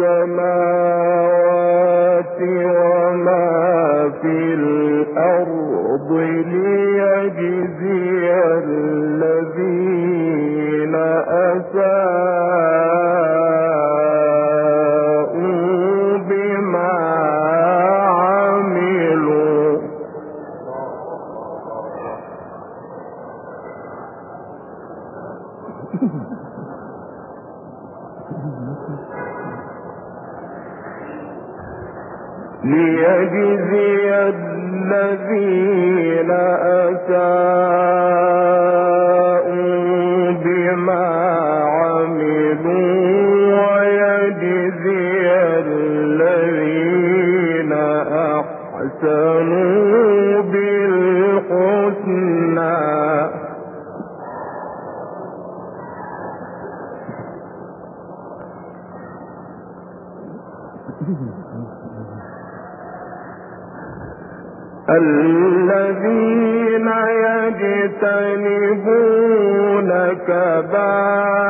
السماوات وما في الأرض ليجزي الذين أساءوا بما عملوا. ليجزي الذين أساءوا الذين يجتنبون كبائر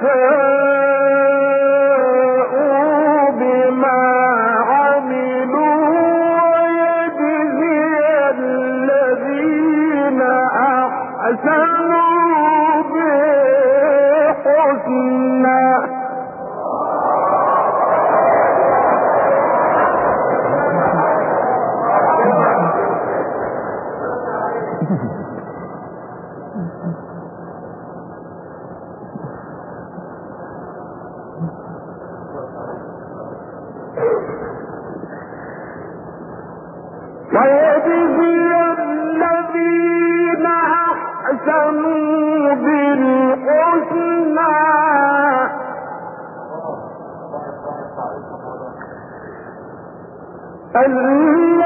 through الذين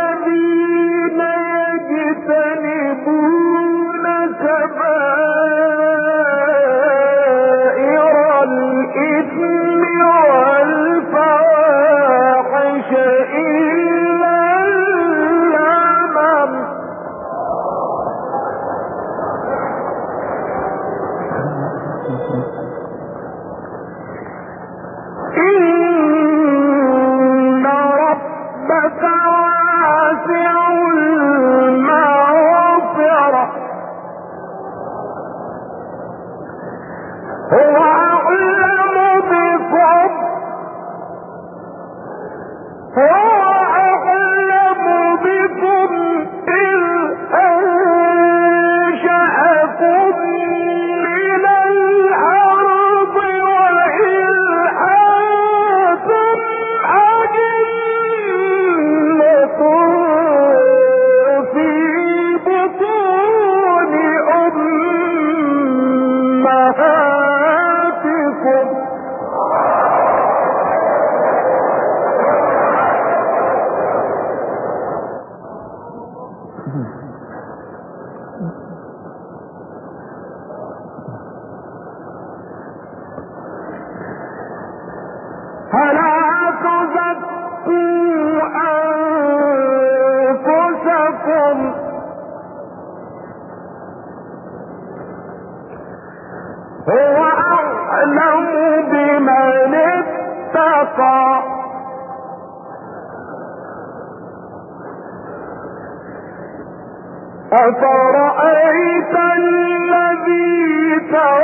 أفرأيت الذي تولى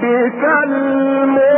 ربك المنتهى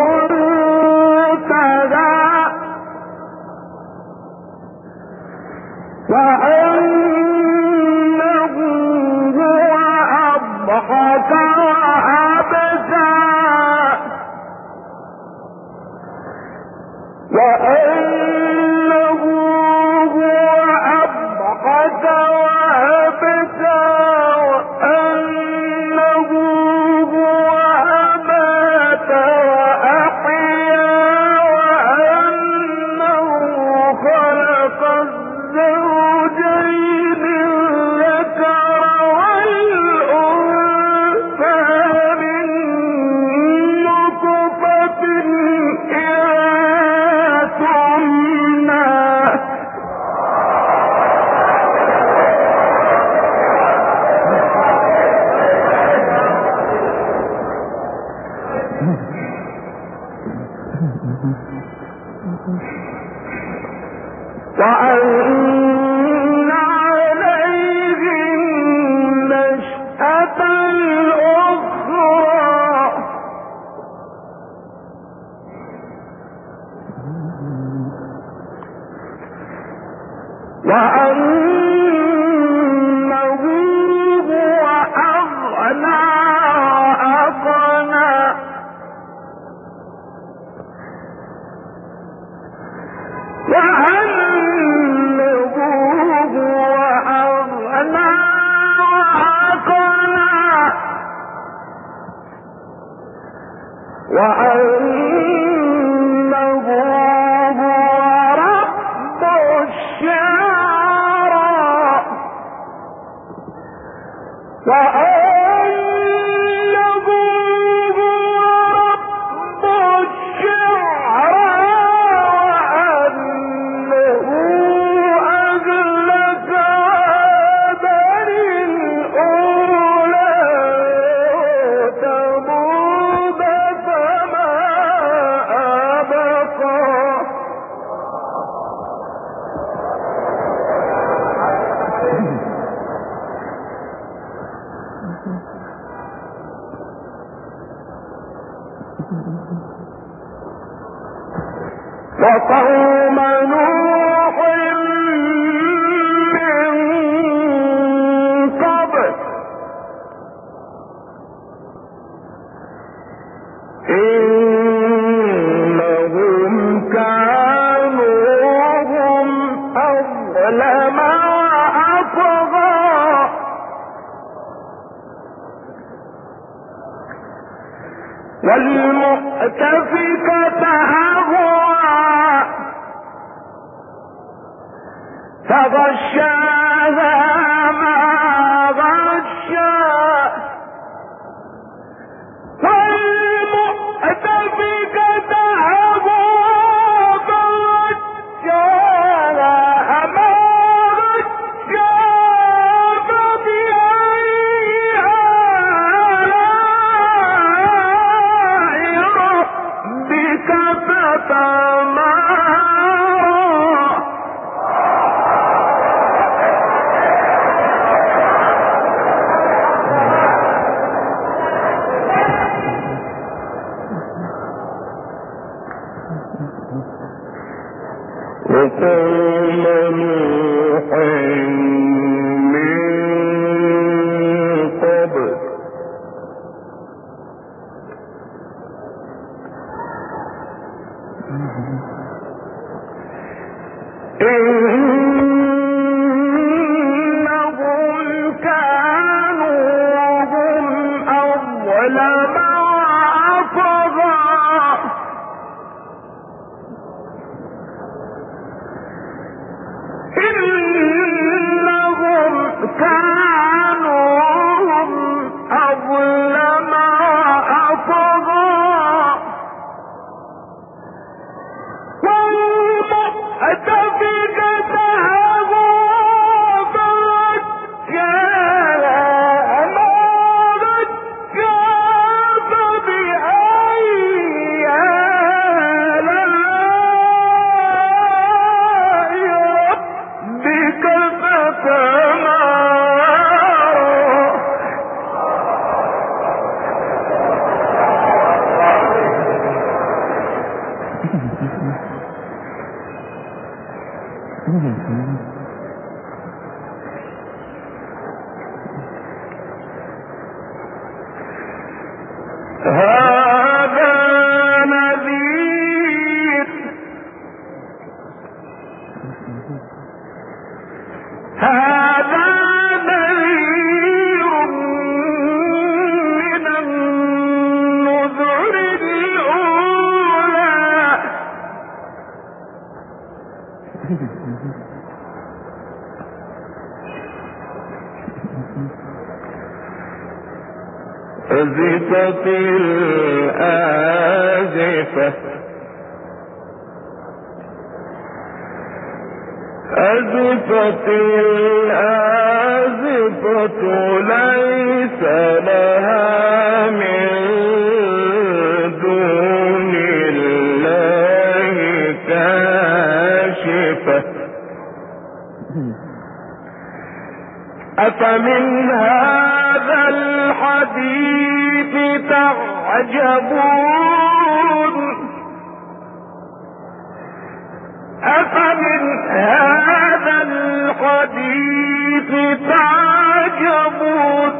الحديث تعجبون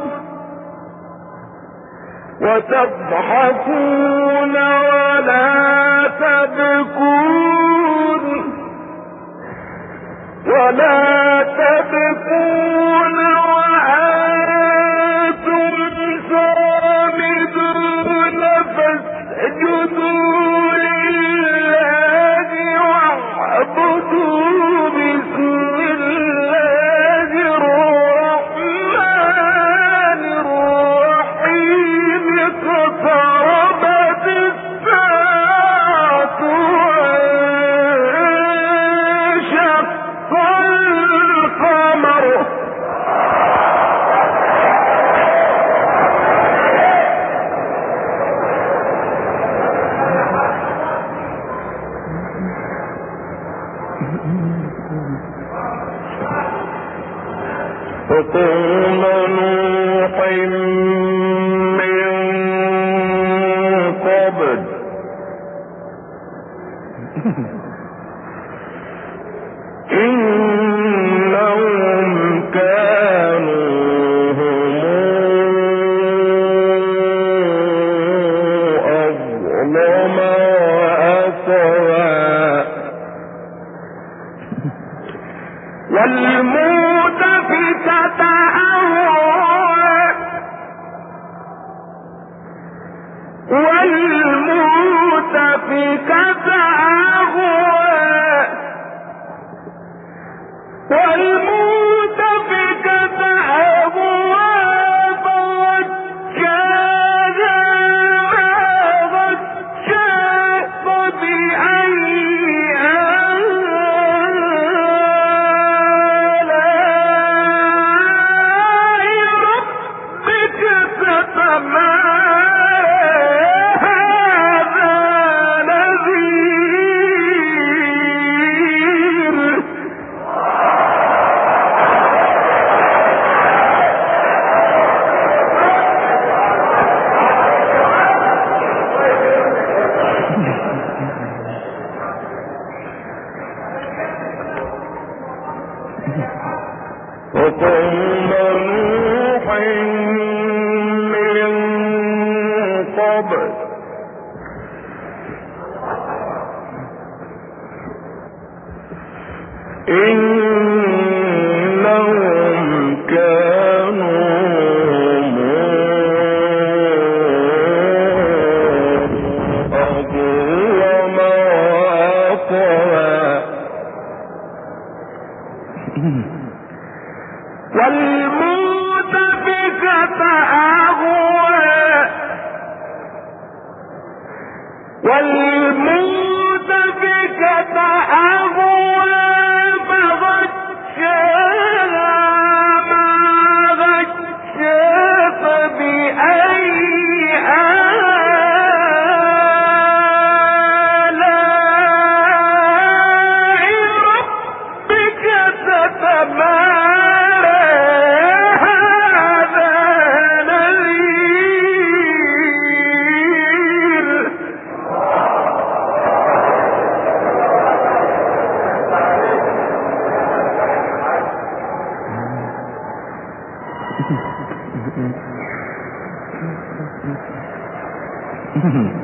وتضحكون ولا تبكون ولا تبكون وإن forward. In Mm-hmm.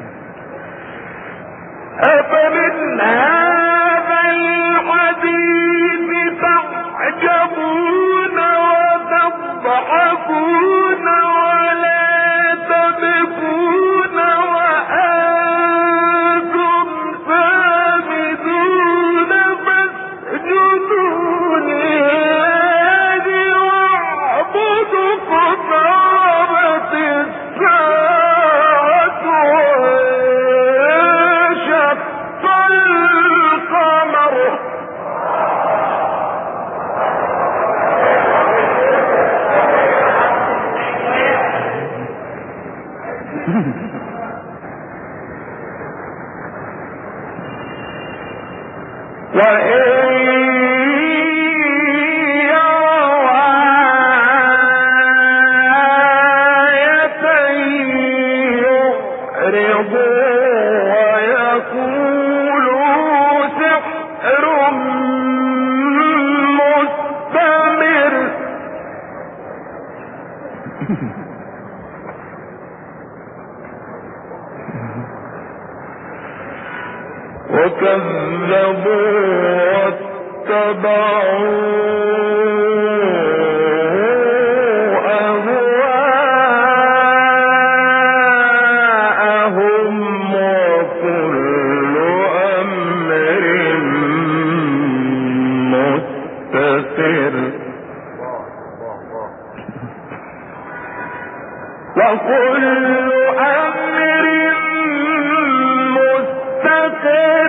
خير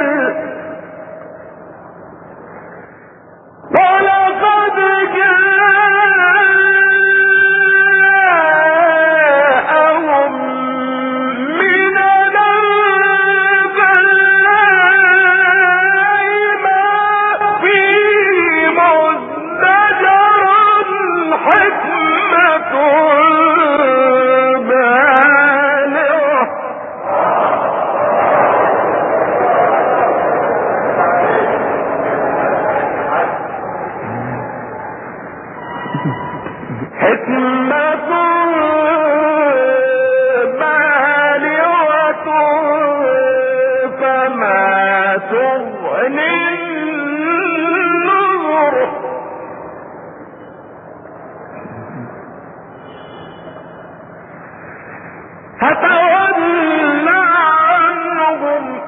فتولى عنهم.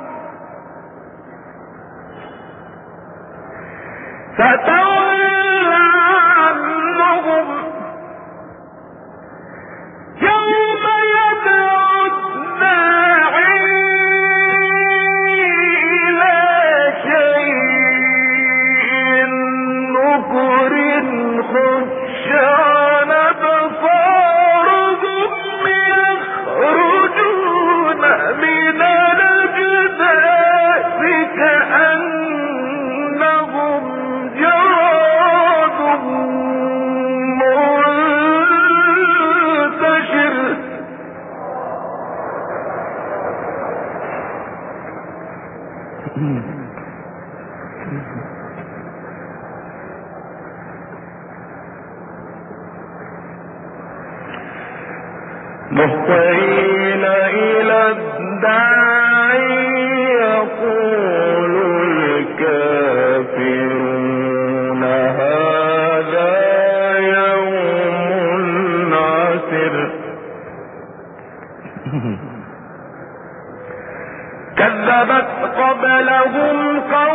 فتولى إلى الداعي يقول هذا يوم كذبت قبلهم قوم